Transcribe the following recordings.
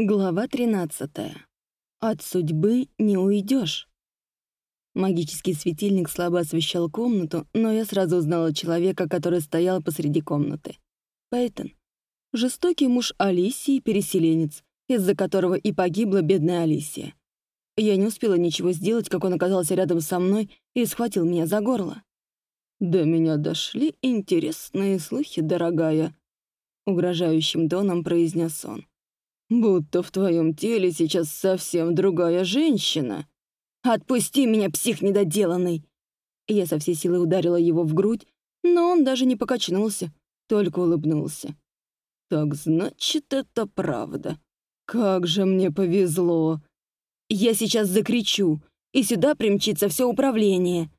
Глава 13. От судьбы не уйдешь. Магический светильник слабо освещал комнату, но я сразу узнала человека, который стоял посреди комнаты. Пейтон. Жестокий муж Алисии, переселенец, из-за которого и погибла бедная Алисия. Я не успела ничего сделать, как он оказался рядом со мной и схватил меня за горло. «До меня дошли интересные слухи, дорогая», — угрожающим тоном произнес он. Будто в твоем теле сейчас совсем другая женщина. Отпусти меня, псих недоделанный. Я со всей силы ударила его в грудь, но он даже не покачнулся, только улыбнулся. Так значит, это правда. Как же мне повезло. Я сейчас закричу, и сюда примчится все управление.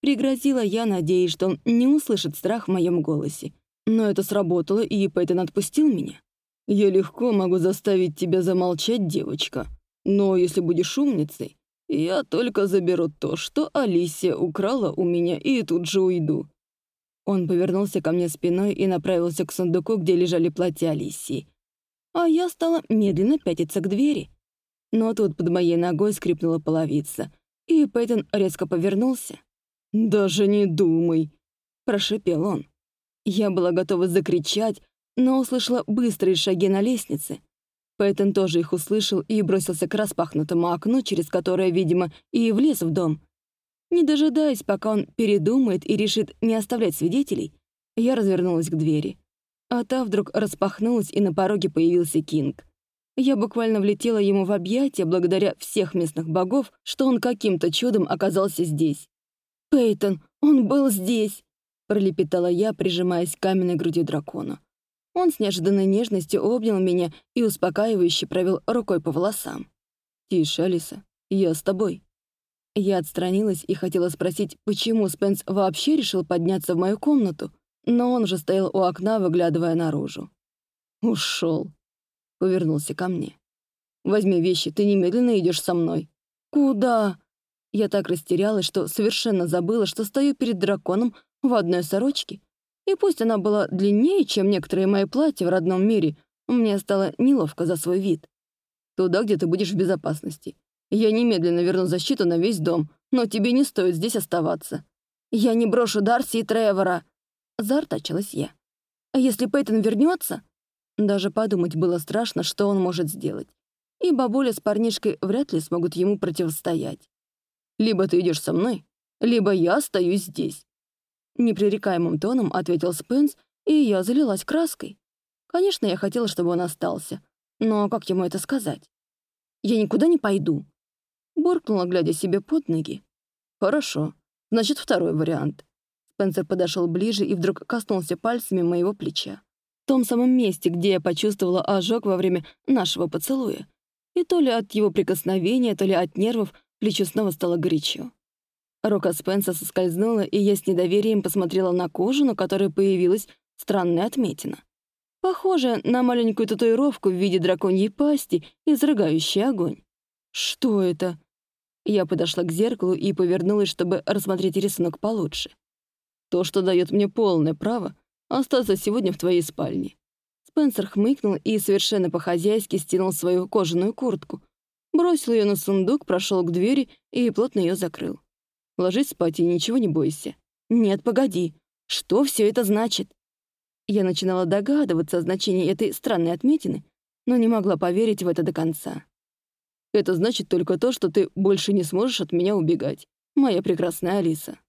Пригрозила я, надеясь, что он не услышит страх в моем голосе. Но это сработало, и Пейтон отпустил меня. Я легко могу заставить тебя замолчать, девочка. Но если будешь умницей, я только заберу то, что Алисия украла у меня, и тут же уйду». Он повернулся ко мне спиной и направился к сундуку, где лежали платья Алисии. А я стала медленно пятиться к двери. Но тут под моей ногой скрипнула половица, и Пейтон резко повернулся. «Даже не думай», — прошепел он. Я была готова закричать, но услышала быстрые шаги на лестнице. Пэттон тоже их услышал и бросился к распахнутому окну, через которое, видимо, и влез в дом. Не дожидаясь, пока он передумает и решит не оставлять свидетелей, я развернулась к двери. А та вдруг распахнулась, и на пороге появился Кинг. Я буквально влетела ему в объятия благодаря всех местных богов, что он каким-то чудом оказался здесь. «Пейтон, он был здесь!» — пролепетала я, прижимаясь к каменной груди дракона. Он с неожиданной нежностью обнял меня и успокаивающе провел рукой по волосам. «Тише, Алиса, я с тобой». Я отстранилась и хотела спросить, почему Спенс вообще решил подняться в мою комнату, но он уже стоял у окна, выглядывая наружу. «Ушел», — повернулся ко мне. «Возьми вещи, ты немедленно идешь со мной». «Куда?» Я так растерялась, что совершенно забыла, что стою перед драконом в одной сорочке и пусть она была длиннее, чем некоторые мои платья в родном мире, мне стало неловко за свой вид. Туда, где ты будешь в безопасности. Я немедленно верну защиту на весь дом, но тебе не стоит здесь оставаться. Я не брошу Дарси и Тревора. Заортачилась я. А если Пейтон вернется? Даже подумать было страшно, что он может сделать. И бабуля с парнишкой вряд ли смогут ему противостоять. Либо ты идешь со мной, либо я остаюсь здесь. Непререкаемым тоном ответил Спенс, и я залилась краской. Конечно, я хотела, чтобы он остался. Но как ему это сказать? «Я никуда не пойду», — буркнула, глядя себе под ноги. «Хорошо. Значит, второй вариант». Спенсер подошел ближе и вдруг коснулся пальцами моего плеча. В том самом месте, где я почувствовала ожог во время нашего поцелуя. И то ли от его прикосновения, то ли от нервов плечо снова стало горячо. Рука Спенса соскользнула, и я с недоверием посмотрела на кожу, на которой появилась странная отметина. Похоже на маленькую татуировку в виде драконьей пасти, изрыгающей огонь. Что это? Я подошла к зеркалу и повернулась, чтобы рассмотреть рисунок получше. То, что дает мне полное право остаться сегодня в твоей спальне. Спенсер хмыкнул и совершенно по-хозяйски стянул свою кожаную куртку, бросил ее на сундук, прошел к двери и плотно ее закрыл. Ложись спать и ничего не бойся. Нет, погоди. Что все это значит? Я начинала догадываться о значении этой странной отметины, но не могла поверить в это до конца. Это значит только то, что ты больше не сможешь от меня убегать, моя прекрасная Алиса.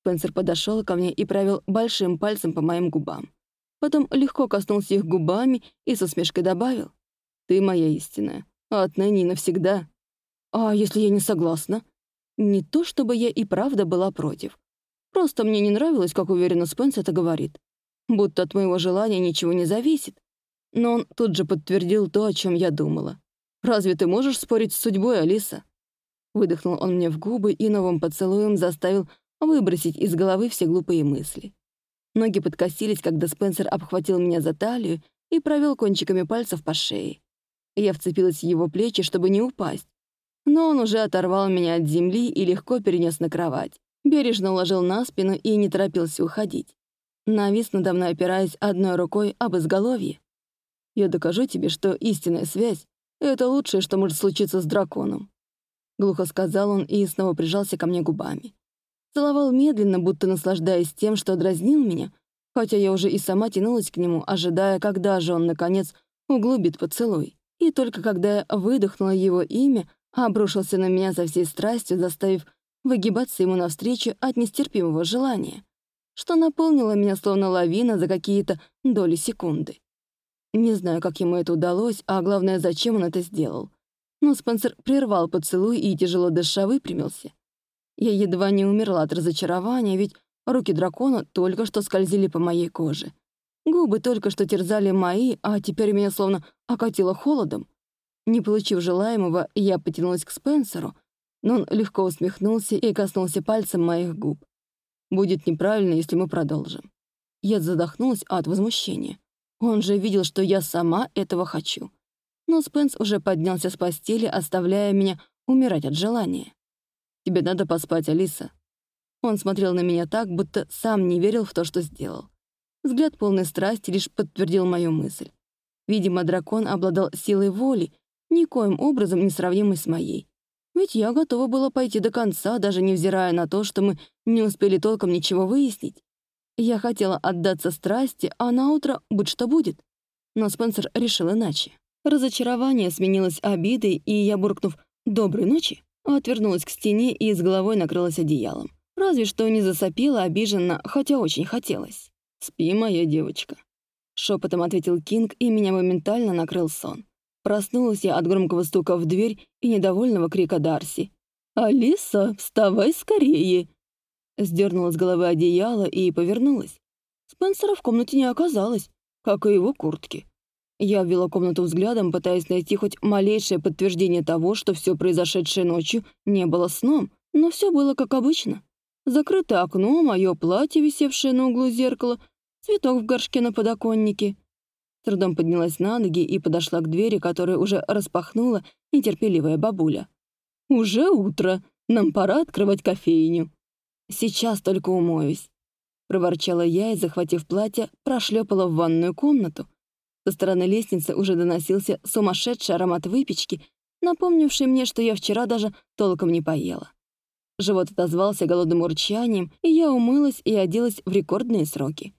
Спенсер подошел ко мне и провел большим пальцем по моим губам. Потом легко коснулся их губами и со смешкой добавил. «Ты моя истинная, а отныне и навсегда». «А если я не согласна?» Не то чтобы я и правда была против. Просто мне не нравилось, как уверенно Спенс это говорит. Будто от моего желания ничего не зависит. Но он тут же подтвердил то, о чем я думала. «Разве ты можешь спорить с судьбой, Алиса?» Выдохнул он мне в губы и новым поцелуем заставил выбросить из головы все глупые мысли. Ноги подкосились, когда Спенсер обхватил меня за талию и провел кончиками пальцев по шее. Я вцепилась в его плечи, чтобы не упасть, но он уже оторвал меня от земли и легко перенес на кровать. Бережно уложил на спину и не торопился уходить. Навис надо мной, опираясь одной рукой об изголовье. «Я докажу тебе, что истинная связь Это лучшее, что может случиться с драконом. Глухо сказал он и снова прижался ко мне губами. Целовал медленно, будто наслаждаясь тем, что дразнил меня, хотя я уже и сама тянулась к нему, ожидая, когда же он, наконец, углубит поцелуй. И только когда я выдохнула его имя, обрушился на меня со всей страстью, заставив выгибаться ему навстречу от нестерпимого желания, что наполнило меня словно лавина за какие-то доли секунды. Не знаю, как ему это удалось, а главное, зачем он это сделал. Но Спенсер прервал поцелуй и, тяжело дыша, выпрямился. Я едва не умерла от разочарования, ведь руки дракона только что скользили по моей коже. Губы только что терзали мои, а теперь меня словно окатило холодом. Не получив желаемого, я потянулась к Спенсеру, но он легко усмехнулся и коснулся пальцем моих губ. Будет неправильно, если мы продолжим. Я задохнулась от возмущения. Он же видел, что я сама этого хочу. Но Спенс уже поднялся с постели, оставляя меня умирать от желания. «Тебе надо поспать, Алиса». Он смотрел на меня так, будто сам не верил в то, что сделал. Взгляд полной страсти лишь подтвердил мою мысль. Видимо, дракон обладал силой воли, никоим образом не сравнимой с моей. Ведь я готова была пойти до конца, даже невзирая на то, что мы не успели толком ничего выяснить. Я хотела отдаться страсти, а на утро будь что будет. Но Спенсер решил иначе. Разочарование сменилось обидой, и я, буркнув «доброй ночи», отвернулась к стене и с головой накрылась одеялом. Разве что не засопела обиженно, хотя очень хотелось. «Спи, моя девочка», — шепотом ответил Кинг, и меня моментально накрыл сон. Проснулась я от громкого стука в дверь и недовольного крика Дарси. «Алиса, вставай скорее!» Сдернула с головы одеяло и повернулась. Спенсера в комнате не оказалось, как и его куртки. Я ввела комнату взглядом, пытаясь найти хоть малейшее подтверждение того, что все произошедшее ночью не было сном, но все было как обычно. Закрытое окно, мое платье, висевшее на углу зеркала, цветок в горшке на подоконнике. Трудом поднялась на ноги и подошла к двери, которую уже распахнула нетерпеливая бабуля. «Уже утро. Нам пора открывать кофейню». «Сейчас только умоюсь», — проворчала я и, захватив платье, прошлепала в ванную комнату. Со стороны лестницы уже доносился сумасшедший аромат выпечки, напомнивший мне, что я вчера даже толком не поела. Живот отозвался голодным урчанием, и я умылась и оделась в рекордные сроки.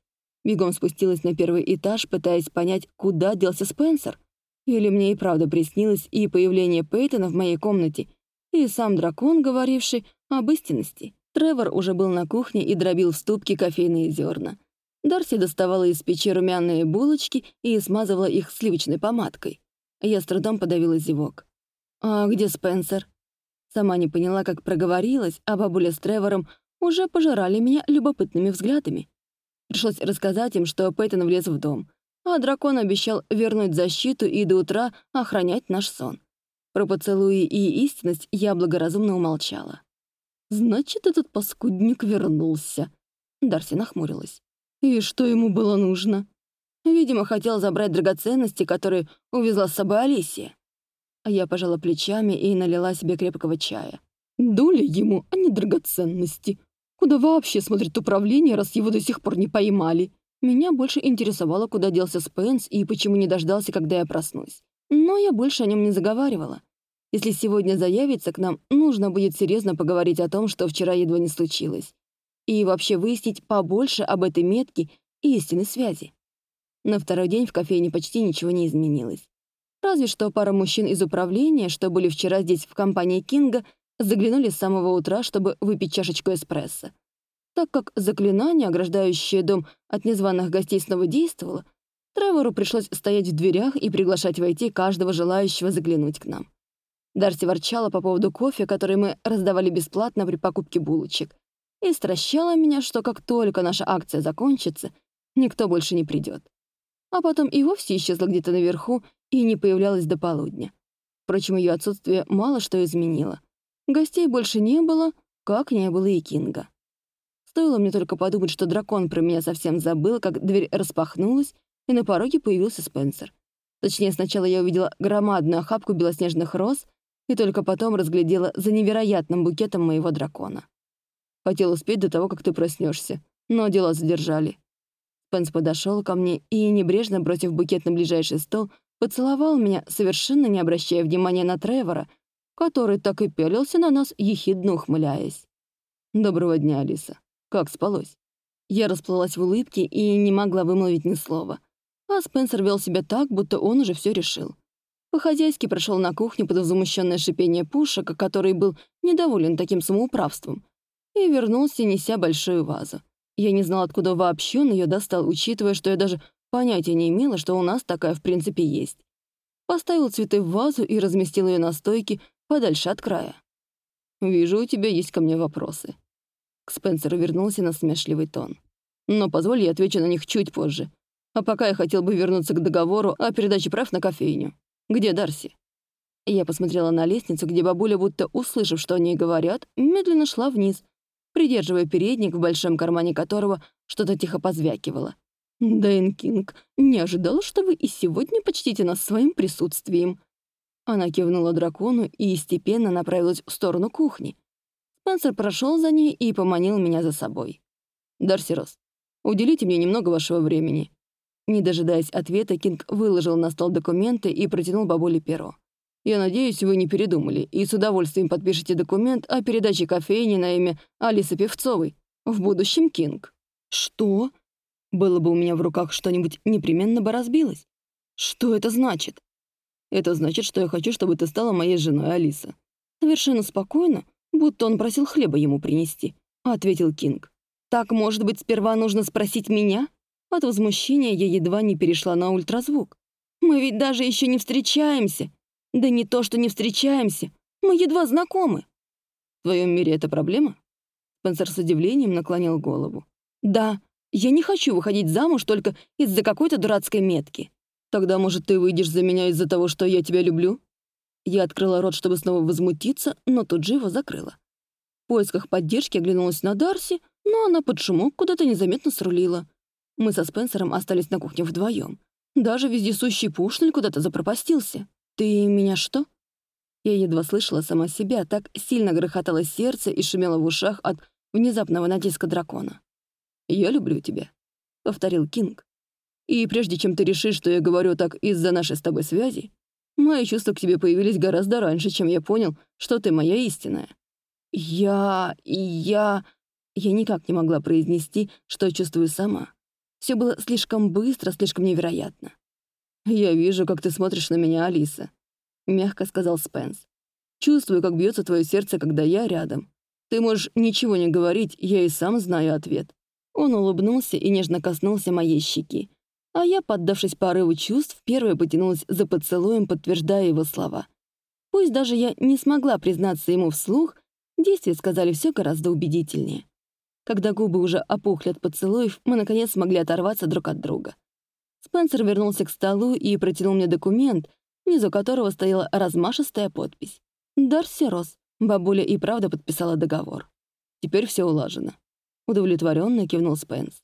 Бегом спустилась на первый этаж, пытаясь понять, куда делся Спенсер. Или мне и правда приснилось и появление Пейтона в моей комнате, и сам дракон, говоривший об истинности. Тревор уже был на кухне и дробил в ступке кофейные зерна. Дарси доставала из печи румяные булочки и смазывала их сливочной помадкой. Я с трудом подавила зевок. «А где Спенсер?» Сама не поняла, как проговорилась, а бабуля с Тревором уже пожирали меня любопытными взглядами. Пришлось рассказать им, что Пейтон влез в дом, а дракон обещал вернуть защиту и до утра охранять наш сон. Про поцелуи и истинность я благоразумно умолчала. «Значит, этот паскудник вернулся», — Дарси нахмурилась. «И что ему было нужно?» Видимо, хотел забрать драгоценности, которые увезла с собой Алисия. А я пожала плечами и налила себе крепкого чая. Доля ему, а не драгоценности. Куда вообще смотрит управление, раз его до сих пор не поймали? Меня больше интересовало, куда делся Спенс и почему не дождался, когда я проснусь. Но я больше о нем не заговаривала. Если сегодня заявится к нам, нужно будет серьезно поговорить о том, что вчера едва не случилось. И вообще выяснить побольше об этой метке и истинной связи. На второй день в кофейне почти ничего не изменилось. Разве что пара мужчин из управления, что были вчера здесь в компании Кинга, заглянули с самого утра, чтобы выпить чашечку эспрессо. Так как заклинание, ограждающее дом от незваных гостей, снова действовало, Тревору пришлось стоять в дверях и приглашать войти каждого желающего заглянуть к нам. Дарси ворчала по поводу кофе, который мы раздавали бесплатно при покупке булочек, и стращала меня, что как только наша акция закончится, никто больше не придет. А потом и вовсе исчезла где-то наверху и не появлялась до полудня. Впрочем, ее отсутствие мало что изменило. Гостей больше не было, как не было и Кинга. Стоило мне только подумать, что дракон про меня совсем забыл, как дверь распахнулась, и на пороге появился Спенсер. Точнее, сначала я увидела громадную охапку белоснежных роз и только потом разглядела за невероятным букетом моего дракона. Хотел успеть до того, как ты проснешься, но дела задержали. Спенс подошел ко мне и, небрежно бросив букет на ближайший стол, Поцеловал меня, совершенно не обращая внимания на Тревора, который так и пялился на нас, ехидно ухмыляясь. «Доброго дня, Алиса. Как спалось?» Я расплылась в улыбке и не могла вымолвить ни слова. А Спенсер вел себя так, будто он уже все решил. По-хозяйски прошел на кухню под возмущенное шипение Пушека, который был недоволен таким самоуправством, и вернулся, неся большую вазу. Я не знала, откуда вообще он ее достал, учитывая, что я даже понятия не имела, что у нас такая в принципе есть. Поставил цветы в вазу и разместил ее на стойке подальше от края. «Вижу, у тебя есть ко мне вопросы». К Спенсеру вернулся на смешливый тон. «Но позволь, я отвечу на них чуть позже. А пока я хотел бы вернуться к договору о передаче прав на кофейню. Где Дарси?» Я посмотрела на лестницу, где бабуля, будто услышав, что они говорят, медленно шла вниз, придерживая передник, в большом кармане которого что-то тихо позвякивало. «Дэйн Кинг, не ожидал, что вы и сегодня почтите нас своим присутствием». Она кивнула дракону и степенно направилась в сторону кухни. Спенсер прошел за ней и поманил меня за собой. «Дарси Рос, уделите мне немного вашего времени». Не дожидаясь ответа, Кинг выложил на стол документы и протянул бабуле перо. «Я надеюсь, вы не передумали и с удовольствием подпишете документ о передаче кофейни на имя Алисы Певцовой. В будущем Кинг». «Что?» Было бы у меня в руках что-нибудь, непременно бы разбилось. Что это значит? Это значит, что я хочу, чтобы ты стала моей женой, Алиса. Совершенно спокойно, будто он просил хлеба ему принести, ответил Кинг. Так, может быть, сперва нужно спросить меня? От возмущения я едва не перешла на ультразвук. Мы ведь даже еще не встречаемся. Да не то, что не встречаемся. Мы едва знакомы. В твоем мире это проблема? Спенсер с удивлением наклонил голову. Да, я не хочу выходить замуж только из-за какой-то дурацкой метки. Тогда, может, ты выйдешь за меня из-за того, что я тебя люблю?» Я открыла рот, чтобы снова возмутиться, но тут же его закрыла. В поисках поддержки оглянулась на Дарси, но она под шумок куда-то незаметно срулила. Мы со Спенсером остались на кухне вдвоем. Даже вездесущий пушнель куда-то запропастился. «Ты меня что?» Я едва слышала сама себя, так сильно грохотало сердце и шумело в ушах от внезапного натиска дракона. «Я люблю тебя», — повторил Кинг. «И прежде чем ты решишь, что я говорю так из-за нашей с тобой связи, мои чувства к тебе появились гораздо раньше, чем я понял, что ты моя истинная». «Я... я...» Я никак не могла произнести, что чувствую сама. Все было слишком быстро, слишком невероятно. «Я вижу, как ты смотришь на меня, Алиса», — мягко сказал Спенс. «Чувствую, как бьется твое сердце, когда я рядом. Ты можешь ничего не говорить, я и сам знаю ответ. Он улыбнулся и нежно коснулся моей щеки. А я, поддавшись порыву чувств, первая потянулась за поцелуем, подтверждая его слова. Пусть даже я не смогла признаться ему вслух, действия сказали все гораздо убедительнее. Когда губы уже опухли от поцелуев, мы наконец смогли оторваться друг от друга. Спенсер вернулся к столу и протянул мне документ, внизу которого стояла размашистая подпись. «Дарси Рос». Бабуля и правда подписала договор. Теперь все улажено. Удовлетворенно кивнул Спенс.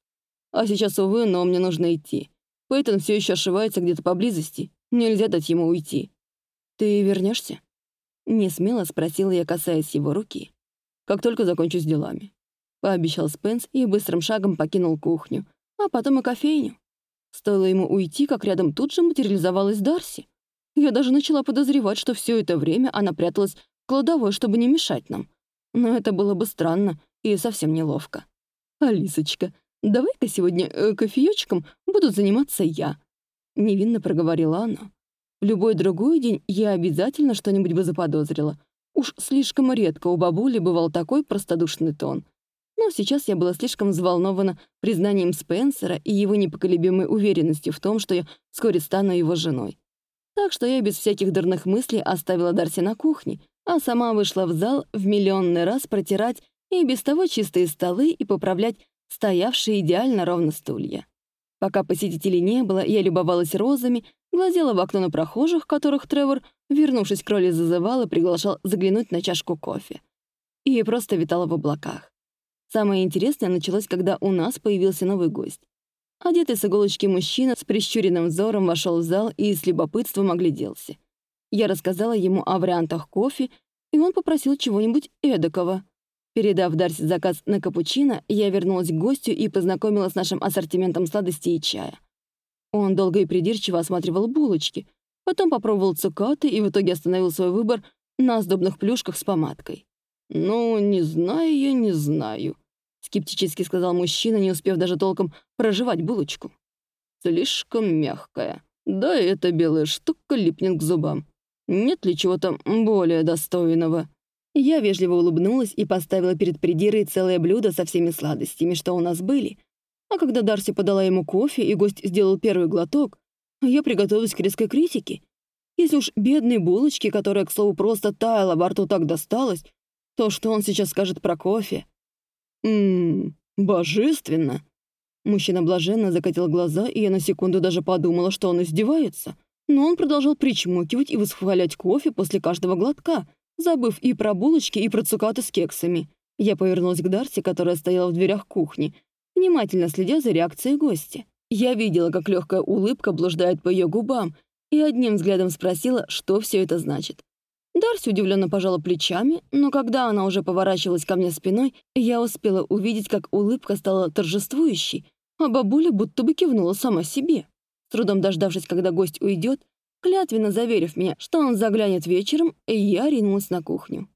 «А сейчас, увы, но мне нужно идти. Пейтон все еще ошивается где-то поблизости. Нельзя дать ему уйти. Ты вернешься? Не смело спросила я, касаясь его руки. «Как только закончу с делами», — пообещал Спенс и быстрым шагом покинул кухню, а потом и кофейню. Стоило ему уйти, как рядом тут же материализовалась Дарси. Я даже начала подозревать, что все это время она пряталась в кладовой, чтобы не мешать нам. Но это было бы странно и совсем неловко. «Алисочка, давай-ка сегодня э, кофеёчком буду заниматься я», — невинно проговорила она. В любой другой день я обязательно что-нибудь бы заподозрила. Уж слишком редко у бабули бывал такой простодушный тон. Но сейчас я была слишком взволнована признанием Спенсера и его непоколебимой уверенностью в том, что я вскоре стану его женой. Так что я без всяких дурных мыслей оставила Дарси на кухне, а сама вышла в зал в миллионный раз протирать и без того чистые столы и поправлять стоявшие идеально ровно стулья. Пока посетителей не было, я любовалась розами, глазела в окно на прохожих, которых Тревор, вернувшись к роли, зазывал и приглашал заглянуть на чашку кофе. И просто витала в облаках. Самое интересное началось, когда у нас появился новый гость. Одетый с иголочки мужчина с прищуренным взором вошел в зал и с любопытством огляделся. Я рассказала ему о вариантах кофе, и он попросил чего-нибудь эдакого. Передав Дарси заказ на капучино, я вернулась к гостю и познакомила с нашим ассортиментом сладостей и чая. Он долго и придирчиво осматривал булочки, Потом попробовал цукаты и в итоге остановил свой выбор на сдобных плюшках с помадкой. «Ну, не знаю я, не знаю», — скептически сказал мужчина, не успев даже толком проживать булочку. «Слишком мягкая. Да, эта белая штука липнет к зубам. Нет ли чего-то более достойного?» Я вежливо улыбнулась и поставила перед придирой целое блюдо со всеми сладостями, что у нас были. А когда Дарси подала ему кофе, и гость сделал первый глоток, я приготовилась к резкой критике. Если уж бедной булочке, которая, к слову, просто таяла во рту так досталось, то что он сейчас скажет про кофе? Ммм, божественно. Мужчина блаженно закатил глаза, и я на секунду даже подумала, что он издевается. Но он продолжал причмокивать и восхвалять кофе после каждого глотка, забыв и про булочки, и про цукаты с кексами. Я повернулась к Дарси, которая стояла в дверях кухни, внимательно следя за реакцией гостя. Я видела, как легкая улыбка блуждает по ее губам, и одним взглядом спросила, что все это значит. Дарси удивленно пожала плечами, но когда она уже поворачивалась ко мне спиной, я успела увидеть, как улыбка стала торжествующей, а бабуля будто бы кивнула сама себе. С трудом дождавшись, когда гость уйдет, клятвенно заверив меня, что он заглянет вечером, я ринулась на кухню.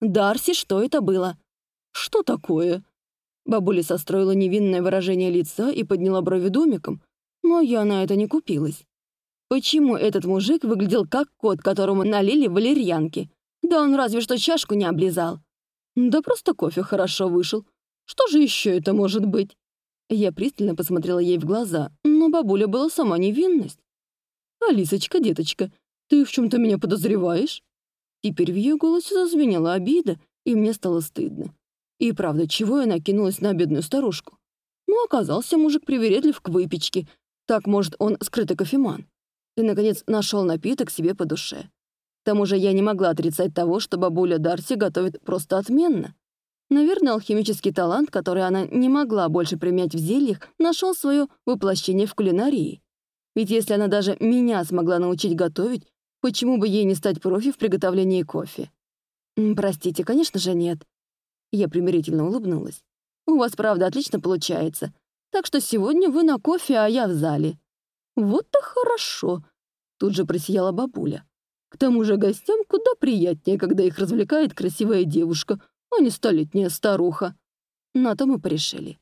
«Дарси, что это было?» «Что такое?» Бабуля состроила невинное выражение лица и подняла брови домиком, но я на это не купилась. Почему этот мужик выглядел как кот, которому налили валерьянки? Да он разве что чашку не облизал. Да просто кофе хорошо вышел. Что же еще это может быть? Я пристально посмотрела ей в глаза, но бабуля была сама невинность. «Алисочка, деточка, ты в чем-то меня подозреваешь?» Теперь в ее голосе зазвенела обида, и мне стало стыдно. И правда, чего я накинулась на бедную старушку? Ну, оказался мужик привередлив к выпечке. Так, может, он скрытый кофеман. И, наконец, нашел напиток себе по душе. К тому же я не могла отрицать того, что бабуля Дарси готовит просто отменно. Наверное, алхимический талант, который она не могла больше применять в зельях, нашел свое воплощение в кулинарии. Ведь если она даже меня смогла научить готовить, почему бы ей не стать профи в приготовлении кофе? Простите, конечно же, нет. Я примирительно улыбнулась. «У вас, правда, отлично получается. Так что сегодня вы на кофе, а я в зале». «Вот-то хорошо», — тут же просияла бабуля. «К тому же гостям куда приятнее, когда их развлекает красивая девушка, а не столетняя старуха». На то мы порешили.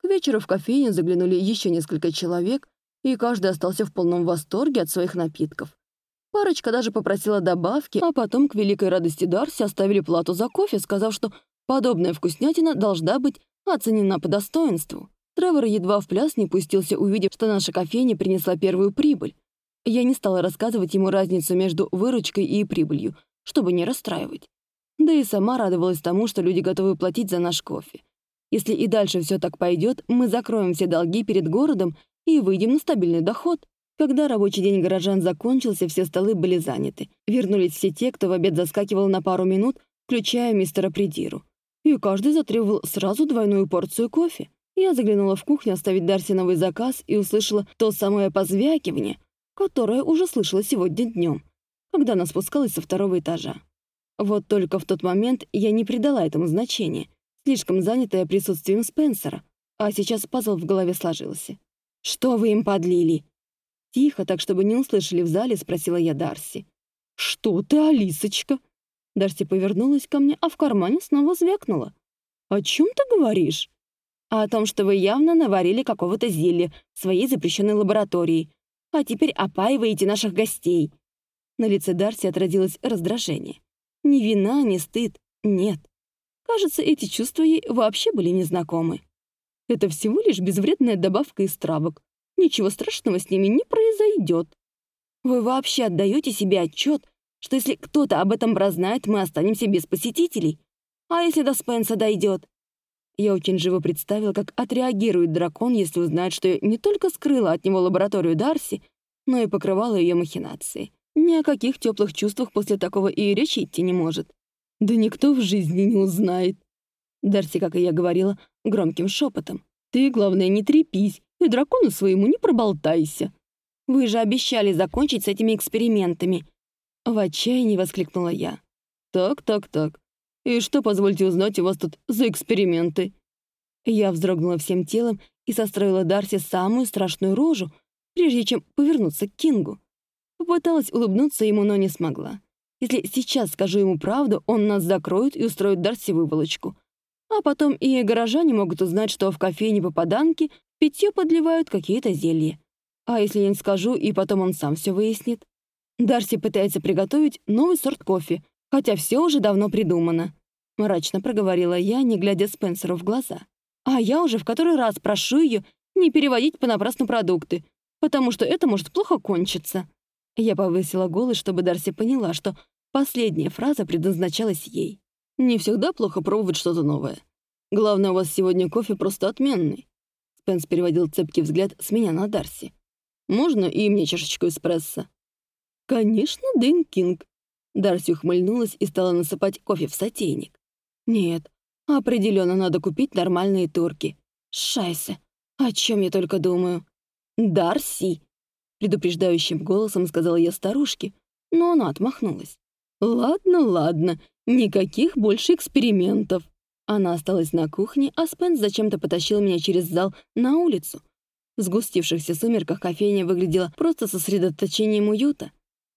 К вечеру в кофейню заглянули еще несколько человек, и каждый остался в полном восторге от своих напитков. Парочка даже попросила добавки, а потом, к великой радости Дарси, оставили плату за кофе, сказав, что Подобная вкуснятина должна быть оценена по достоинству. Тревор едва в пляс не пустился, увидев, что наша кофейня принесла первую прибыль. Я не стала рассказывать ему разницу между выручкой и прибылью, чтобы не расстраивать. Да и сама радовалась тому, что люди готовы платить за наш кофе. Если и дальше все так пойдет, мы закроем все долги перед городом и выйдем на стабильный доход. Когда рабочий день горожан закончился, все столы были заняты. Вернулись все те, кто в обед заскакивал на пару минут, включая мистера Придиру и каждый затребовал сразу двойную порцию кофе. Я заглянула в кухню оставить Дарси новый заказ и услышала то самое позвякивание, которое уже слышала сегодня днем, когда она спускалась со второго этажа. Вот только в тот момент я не придала этому значения, слишком занятая присутствием Спенсера, а сейчас пазл в голове сложился. «Что вы им подлили?» Тихо, так чтобы не услышали в зале, спросила я Дарси. «Что ты, Алисочка?» Дарси повернулась ко мне, а в кармане снова звякнула. «О чем ты говоришь?» «О том, что вы явно наварили какого-то зелья в своей запрещенной лаборатории, а теперь опаиваете наших гостей». На лице Дарси отразилось раздражение. Ни вина, ни стыд, нет. Кажется, эти чувства ей вообще были незнакомы. Это всего лишь безвредная добавка из травок. Ничего страшного с ними не произойдет. Вы вообще отдаете себе отчет, что если кто-то об этом прознает, мы останемся без посетителей. А если до Спенса дойдет? Я очень живо представила, как отреагирует дракон, если узнает, что я не только скрыла от него лабораторию Дарси, но и покрывала ее махинации. Ни о каких теплых чувствах после такого и речи идти не может. Да никто в жизни не узнает. Дарси, как и я говорила, громким шепотом. Ты, главное, не трепись и дракону своему не проболтайся. Вы же обещали закончить с этими экспериментами, в отчаянии воскликнула я. «Так, так, так. И что, позвольте узнать, у вас тут за эксперименты?» Я вздрогнула всем телом и состроила Дарси самую страшную рожу, прежде чем повернуться к Кингу. Попыталась улыбнуться ему, но не смогла. Если сейчас скажу ему правду, он нас закроет и устроит Дарси выволочку. А потом и горожане могут узнать, что в кофейне попаданки питье подливают какие-то зелья. А если я не скажу, и потом он сам все выяснит? Дарси пытается приготовить новый сорт кофе, хотя все уже давно придумано. Мрачно проговорила я, не глядя Спенсеру в глаза. А я уже в который раз прошу ее не переводить понапрасну продукты, потому что это может плохо кончиться. Я повысила голос, чтобы Дарси поняла, что последняя фраза предназначалась ей. «Не всегда плохо пробовать что-то новое. Главное, у вас сегодня кофе просто отменный». Спенс переводил цепкий взгляд с меня на Дарси. «Можно и мне чашечку эспрессо?» «Конечно, Дэн Кинг». Дарси ухмыльнулась и стала насыпать кофе в сотейник. «Нет, определенно надо купить нормальные турки. Шайсе, о чем я только думаю?» «Дарси!» — предупреждающим голосом сказала я старушке, но она отмахнулась. «Ладно, ладно, никаких больше экспериментов». Она осталась на кухне, а Спенс зачем-то потащил меня через зал на улицу. В сгустившихся сумерках кофейня выглядела просто сосредоточением уюта.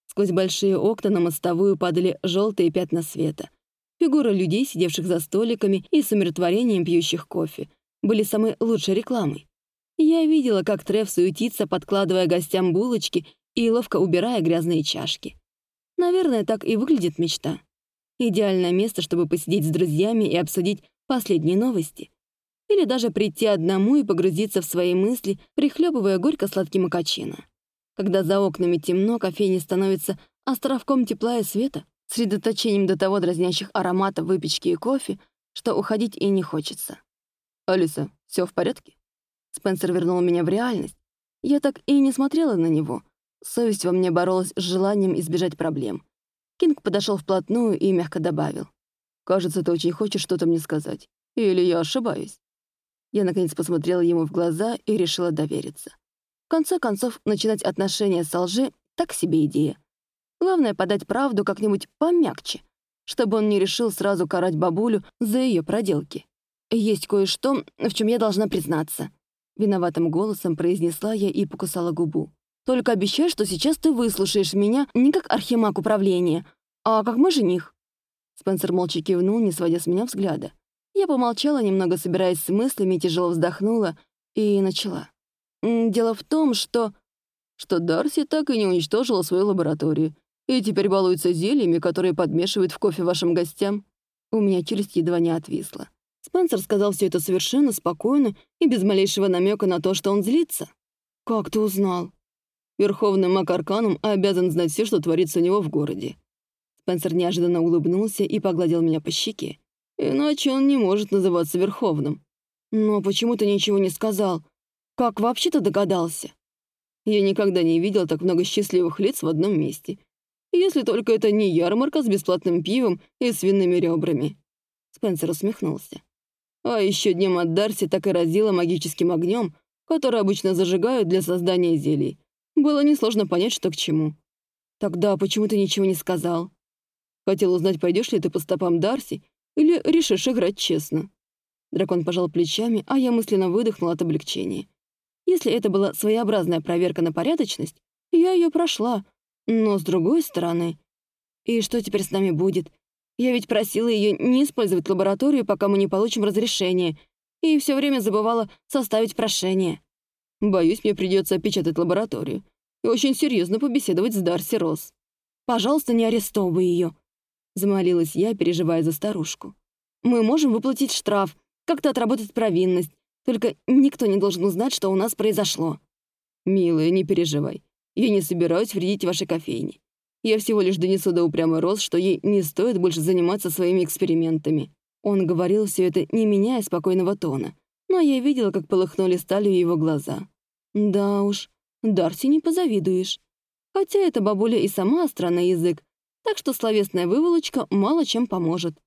Сквозь большие окна на мостовую падали желтые пятна света. Фигуры людей, сидевших за столиками и с умиротворением пьющих кофе, были самой лучшей рекламой. Я видела, как Треф суетится, подкладывая гостям булочки и ловко убирая грязные чашки. Наверное, так и выглядит мечта. Идеальное место, чтобы посидеть с друзьями и обсудить последние новости. Или даже прийти одному и погрузиться в свои мысли, прихлебывая горько-сладкий макачино. Когда за окнами темно, кофейня становится островком тепла и света, средоточением до того дразнящих ароматов выпечки и кофе, что уходить и не хочется. «Алиса, все в порядке?» Спенсер вернул меня в реальность. Я так и не смотрела на него. Совесть во мне боролась с желанием избежать проблем. Кинг подошел вплотную и мягко добавил. «Кажется, ты очень хочешь что-то мне сказать. Или я ошибаюсь?» Я, наконец, посмотрела ему в глаза и решила довериться. В конце концов, начинать отношения с лжи — так себе идея. Главное — подать правду как-нибудь помягче, чтобы он не решил сразу карать бабулю за ее проделки. Есть кое-что, в чем я должна признаться. Виноватым голосом произнесла я и покусала губу. «Только обещай, что сейчас ты выслушаешь меня не как архимаг управления, а как мой жених». Спенсер молча кивнул, не сводя с меня взгляда. Я помолчала, немного собираясь с мыслями, тяжело вздохнула и начала. «Дело в том, что...» что Дарси так и не уничтожила свою лабораторию и теперь балуется зельями, которые подмешивают в кофе вашим гостям. У меня челюсть едва не отвисла. Спенсер сказал все это совершенно спокойно и без малейшего намека на то, что он злится. «Как ты узнал?» Верховный маг Арканом обязан знать все, что творится у него в городе. Спенсер неожиданно улыбнулся и погладил меня по щеке. Иначе он не может называться Верховным. Но почему ты ничего не сказал? Как вообще-то догадался? Я никогда не видел так много счастливых лиц в одном месте. Если только это не ярмарка с бесплатным пивом и свиными ребрами. Спенсер усмехнулся. А еще днем от Дарси так и разило магическим огнем, который обычно зажигают для создания зелий. Было несложно понять, что к чему. Тогда почему ты ничего не сказал? Хотел узнать, пойдешь ли ты по стопам Дарси или решишь играть честно. Дракон пожал плечами, а я мысленно выдохнул от облегчения. Если это была своеобразная проверка на порядочность, я ее прошла. Но с другой стороны... И что теперь с нами будет? Я ведь просила ее не использовать лабораторию, пока мы не получим разрешение, и все время забывала составить прошение. Боюсь, мне придется опечатать лабораторию и очень серьезно побеседовать с Дарси Росс. Пожалуйста, не арестовывай ее, замолилась я, переживая за старушку. Мы можем выплатить штраф, как-то отработать провинность, только никто не должен узнать, что у нас произошло. Милая, не переживай. Я не собираюсь вредить вашей кофейне. Я всего лишь донесу до упрямой Роз, что ей не стоит больше заниматься своими экспериментами. Он говорил все это, не меняя спокойного тона, но я видела, как полыхнули сталью его глаза. Да уж, Дарси не позавидуешь. Хотя эта бабуля и сама остра на язык, так что словесная выволочка мало чем поможет.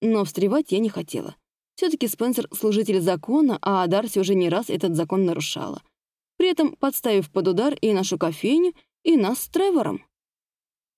Но встревать я не хотела. все таки Спенсер — служитель закона, а Дарси уже не раз этот закон нарушала. При этом подставив под удар и нашу кофейню, и нас с Тревором.